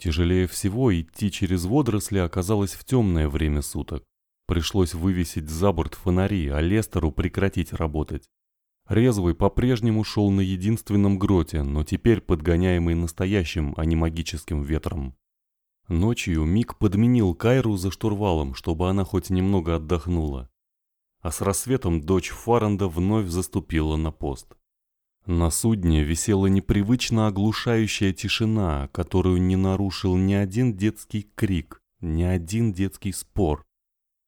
Тяжелее всего идти через водоросли оказалось в темное время суток. Пришлось вывесить за борт фонари, а Лестеру прекратить работать. Резвый по-прежнему шел на единственном гроте, но теперь подгоняемый настоящим, а не магическим ветром. Ночью Мик подменил Кайру за штурвалом, чтобы она хоть немного отдохнула. А с рассветом дочь Фаранда вновь заступила на пост. На судне висела непривычно оглушающая тишина, которую не нарушил ни один детский крик, ни один детский спор.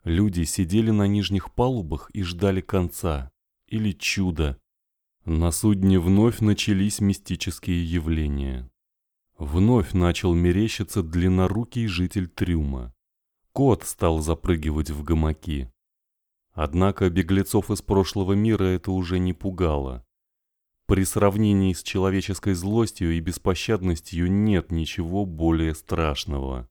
Люди сидели на нижних палубах и ждали конца. Или чуда. На судне вновь начались мистические явления. Вновь начал мерещиться длиннорукий житель трюма. Кот стал запрыгивать в гамаки. Однако беглецов из прошлого мира это уже не пугало. При сравнении с человеческой злостью и беспощадностью нет ничего более страшного.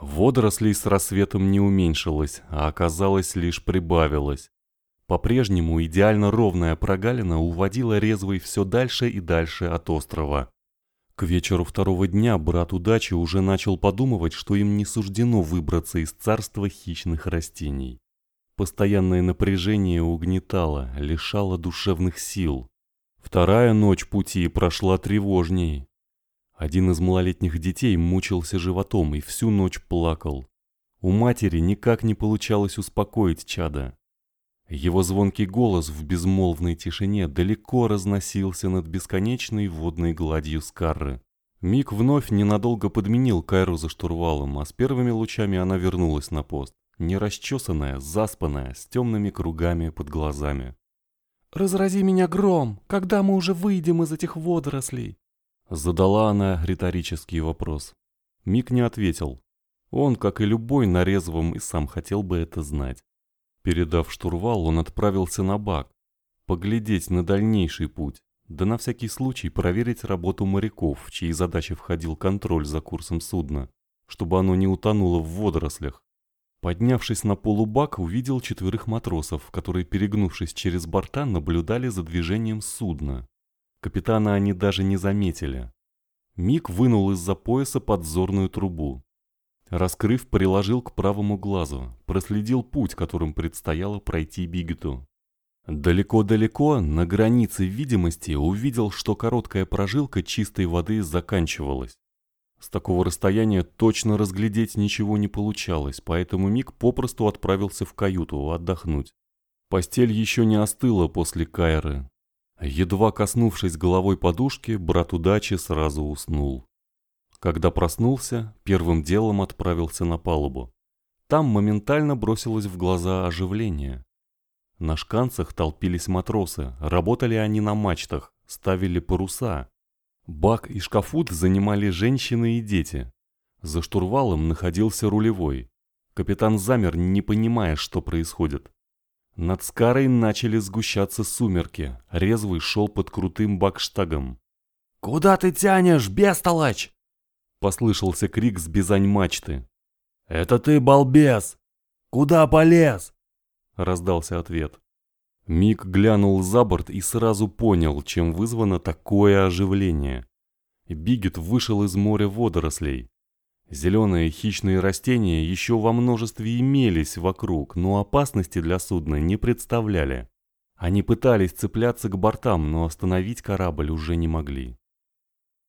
Водорослей с рассветом не уменьшилось, а оказалось лишь прибавилось. По-прежнему идеально ровная прогалина уводила резвый все дальше и дальше от острова. К вечеру второго дня брат удачи уже начал подумывать, что им не суждено выбраться из царства хищных растений. Постоянное напряжение угнетало, лишало душевных сил. Вторая ночь пути прошла тревожней. Один из малолетних детей мучился животом и всю ночь плакал. У матери никак не получалось успокоить чада. Его звонкий голос в безмолвной тишине далеко разносился над бесконечной водной гладью Скарры. Мик вновь ненадолго подменил Кайру за штурвалом, а с первыми лучами она вернулась на пост, нерасчесанная, заспанная, с темными кругами под глазами. «Разрази меня гром, когда мы уже выйдем из этих водорослей?» Задала она риторический вопрос. Мик не ответил. Он, как и любой на резвом, и сам хотел бы это знать. Передав штурвал, он отправился на бак. Поглядеть на дальнейший путь, да на всякий случай проверить работу моряков, в чьи задачи входил контроль за курсом судна, чтобы оно не утонуло в водорослях. Поднявшись на полубак, увидел четверых матросов, которые, перегнувшись через борта, наблюдали за движением судна. Капитана они даже не заметили. Мик вынул из-за пояса подзорную трубу. Раскрыв, приложил к правому глазу, проследил путь, которым предстояло пройти Бигету. Далеко-далеко, на границе видимости, увидел, что короткая прожилка чистой воды заканчивалась. С такого расстояния точно разглядеть ничего не получалось, поэтому Мик попросту отправился в каюту отдохнуть. Постель еще не остыла после Кайры. Едва коснувшись головой подушки, брат удачи сразу уснул. Когда проснулся, первым делом отправился на палубу. Там моментально бросилось в глаза оживление. На шканцах толпились матросы, работали они на мачтах, ставили паруса, Бак и шкафут занимали женщины и дети. За штурвалом находился рулевой. Капитан замер, не понимая, что происходит. Над Скарой начали сгущаться сумерки. Резвый шел под крутым бакштагом. «Куда ты тянешь, бестолочь?» Послышался крик с бизань мачты. «Это ты, балбес! Куда полез?» Раздался ответ. Мик глянул за борт и сразу понял, чем вызвано такое оживление. Бигет вышел из моря водорослей. Зеленые хищные растения еще во множестве имелись вокруг, но опасности для судна не представляли. Они пытались цепляться к бортам, но остановить корабль уже не могли.